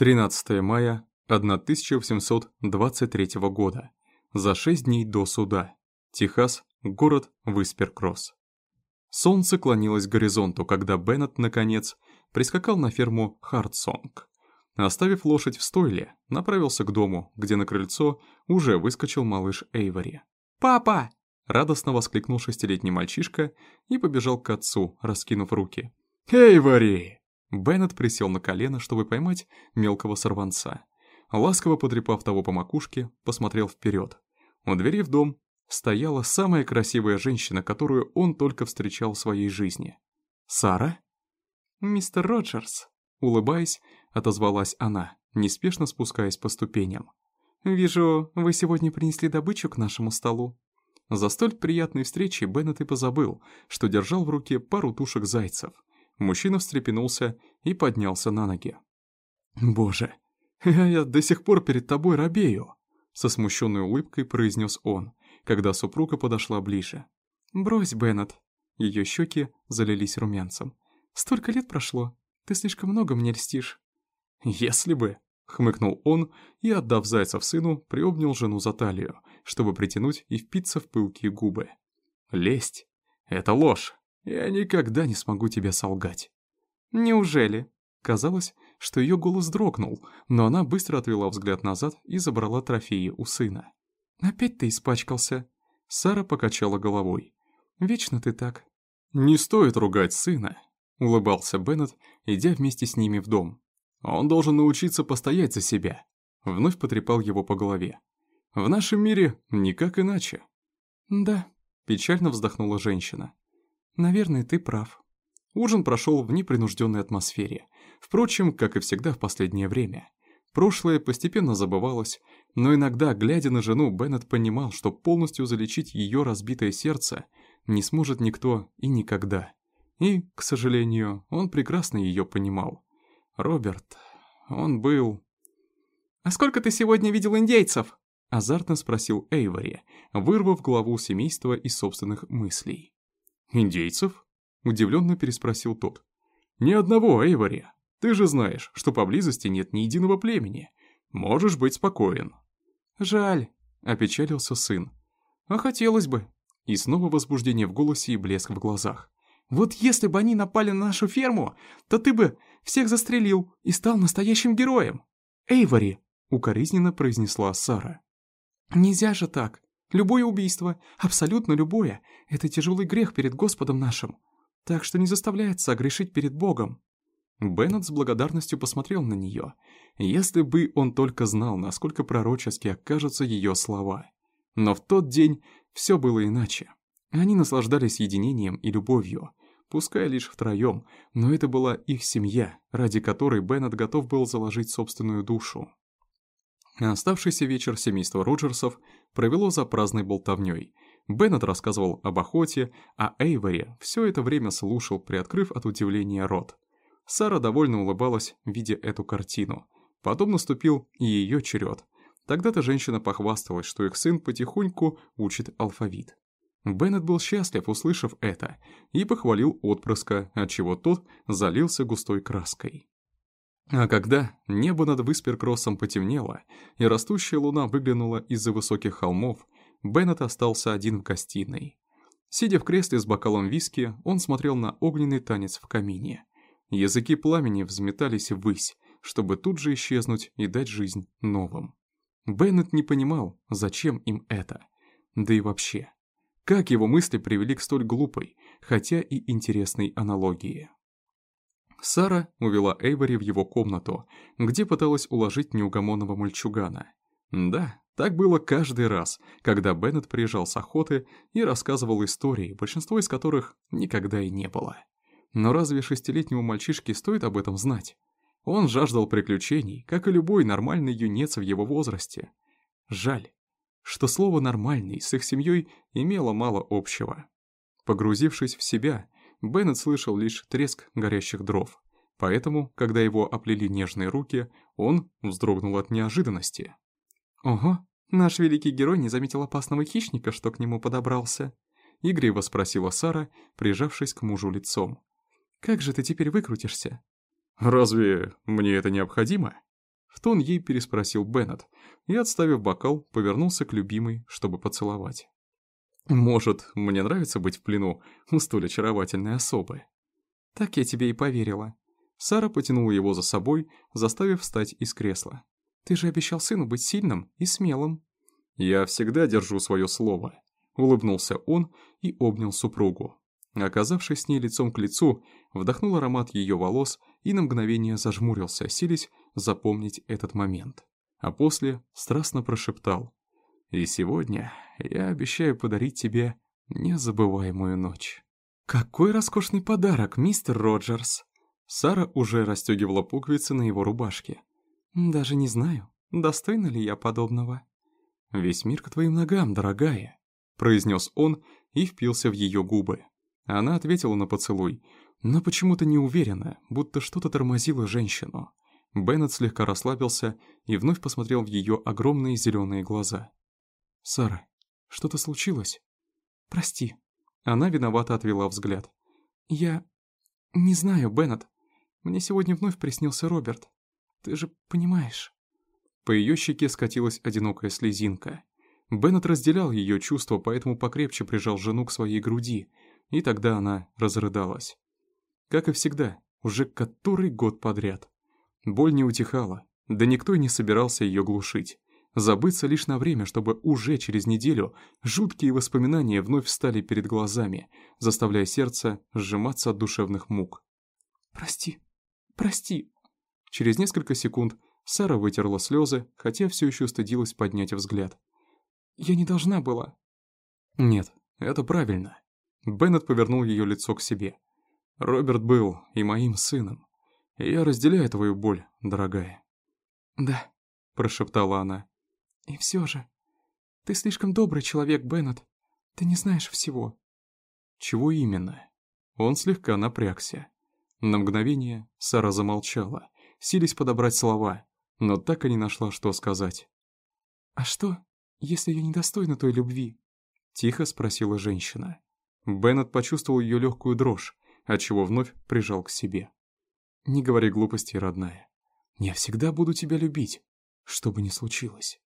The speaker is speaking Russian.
13 мая 1823 года. За шесть дней до суда. Техас, город Висперкросс. Солнце клонилось к горизонту, когда Беннет, наконец, прискакал на ферму Хартсонг. Оставив лошадь в стойле, направился к дому, где на крыльцо уже выскочил малыш Эйвори. «Папа!» — радостно воскликнул шестилетний мальчишка и побежал к отцу, раскинув руки. «Эйвори!» Беннет присел на колено, чтобы поймать мелкого сорванца. Ласково потрепав того по макушке, посмотрел вперед. У двери в дом стояла самая красивая женщина, которую он только встречал в своей жизни. «Сара?» «Мистер Роджерс», — улыбаясь, отозвалась она, неспешно спускаясь по ступеням. «Вижу, вы сегодня принесли добычу к нашему столу». За столь приятной встречей Беннет и позабыл, что держал в руке пару тушек зайцев. Мужчина встрепенулся и поднялся на ноги. «Боже, я до сих пор перед тобой робею!» Со смущенной улыбкой произнес он, когда супруга подошла ближе. «Брось, Беннет!» Ее щеки залились румянцем. «Столько лет прошло, ты слишком много мне льстишь». «Если бы!» — хмыкнул он и, отдав зайцев сыну, приобнял жену за талию, чтобы притянуть и впиться в пылкие губы. «Лесть — это ложь!» Я никогда не смогу тебе солгать». «Неужели?» Казалось, что ее голос дрогнул, но она быстро отвела взгляд назад и забрала трофеи у сына. «Опять ты испачкался?» Сара покачала головой. «Вечно ты так». «Не стоит ругать сына», — улыбался Беннет, идя вместе с ними в дом. «Он должен научиться постоять за себя». Вновь потрепал его по голове. «В нашем мире никак иначе». «Да», — печально вздохнула женщина. Наверное, ты прав. Ужин прошел в непринужденной атмосфере. Впрочем, как и всегда в последнее время. Прошлое постепенно забывалось, но иногда, глядя на жену, Беннет понимал, что полностью залечить ее разбитое сердце не сможет никто и никогда. И, к сожалению, он прекрасно ее понимал. Роберт, он был... «А сколько ты сегодня видел индейцев?» Азартно спросил Эйвори, вырвав главу семейства из собственных мыслей. «Индейцев?» — удивленно переспросил тот. «Ни одного, Эйвори. Ты же знаешь, что поблизости нет ни единого племени. Можешь быть спокоен». «Жаль», — опечалился сын. «А хотелось бы». И снова возбуждение в голосе и блеск в глазах. «Вот если бы они напали на нашу ферму, то ты бы всех застрелил и стал настоящим героем». «Эйвори», — укоризненно произнесла Сара. «Нельзя же так. Любое убийство, абсолютно любое, это тяжелый грех перед Господом нашим. Так что не заставляется грешить перед Богом». Беннет с благодарностью посмотрел на нее. Если бы он только знал, насколько пророчески окажутся ее слова. Но в тот день все было иначе. Они наслаждались единением и любовью, пускай лишь втроем, но это была их семья, ради которой Беннет готов был заложить собственную душу. Оставшийся вечер семейства Роджерсов провело за праздной болтовней. Беннет рассказывал об охоте, а Эйвори все это время слушал, приоткрыв от удивления рот. Сара довольно улыбалась, видя эту картину. Потом наступил и ее черед. Тогда-то женщина похвасталась, что их сын потихоньку учит алфавит. Беннет был счастлив, услышав это, и похвалил отпрыска, отчего тот залился густой краской. А когда небо над Висперкроссом потемнело, и растущая луна выглянула из-за высоких холмов, Беннет остался один в гостиной. Сидя в кресле с бокалом виски, он смотрел на огненный танец в камине. Языки пламени взметались ввысь, чтобы тут же исчезнуть и дать жизнь новым. Беннет не понимал, зачем им это. Да и вообще, как его мысли привели к столь глупой, хотя и интересной аналогии. Сара увела Эйвори в его комнату, где пыталась уложить неугомонного мальчугана. Да, так было каждый раз, когда Беннет приезжал с охоты и рассказывал истории, большинство из которых никогда и не было. Но разве шестилетнему мальчишке стоит об этом знать? Он жаждал приключений, как и любой нормальный юнец в его возрасте. Жаль, что слово «нормальный» с их семьей имело мало общего. Погрузившись в себя, Беннет слышал лишь треск горящих дров. Поэтому, когда его оплели нежные руки, он вздрогнул от неожиданности. «Ого, наш великий герой не заметил опасного хищника, что к нему подобрался?» Игриво спросила Сара, прижавшись к мужу лицом. «Как же ты теперь выкрутишься?» «Разве мне это необходимо?» В тон ей переспросил Беннет и, отставив бокал, повернулся к любимой, чтобы поцеловать. «Может, мне нравится быть в плену у столь очаровательной особы?» «Так я тебе и поверила». Сара потянула его за собой, заставив встать из кресла. «Ты же обещал сыну быть сильным и смелым». «Я всегда держу свое слово», — улыбнулся он и обнял супругу. Оказавшись с ней лицом к лицу, вдохнул аромат ее волос и на мгновение зажмурился, силясь запомнить этот момент. А после страстно прошептал «И сегодня я обещаю подарить тебе незабываемую ночь». «Какой роскошный подарок, мистер Роджерс!» Сара уже расстегивала пуговицы на его рубашке. «Даже не знаю, достойна ли я подобного». «Весь мир к твоим ногам, дорогая», — произнес он и впился в ее губы. Она ответила на поцелуй, но почему-то не уверена, будто что-то тормозило женщину. Беннет слегка расслабился и вновь посмотрел в ее огромные зеленые глаза. «Сара, что-то случилось?» «Прости». Она виновато отвела взгляд. «Я... не знаю, Беннет. Мне сегодня вновь приснился Роберт. Ты же понимаешь». По ее щеке скатилась одинокая слезинка. Беннет разделял ее чувства, поэтому покрепче прижал жену к своей груди, и тогда она разрыдалась. Как и всегда, уже который год подряд. Боль не утихала, да никто и не собирался ее глушить. Забыться лишь на время, чтобы уже через неделю жуткие воспоминания вновь встали перед глазами, заставляя сердце сжиматься от душевных мук. «Прости, прости». Через несколько секунд Сара вытерла слезы, хотя все еще стыдилась поднять взгляд. «Я не должна была». «Нет, это правильно». Беннет повернул ее лицо к себе. «Роберт был и моим сыном. Я разделяю твою боль, дорогая». «Да», — прошептала она. «И все же, ты слишком добрый человек, Беннет. Ты не знаешь всего». «Чего именно?» Он слегка напрягся. На мгновение Сара замолчала, сились подобрать слова, но так и не нашла, что сказать. «А что, если я недостойна той любви?» — тихо спросила женщина. Беннет почувствовал ее легкую дрожь, отчего вновь прижал к себе. «Не говори глупости, родная. Я всегда буду тебя любить, что бы ни случилось».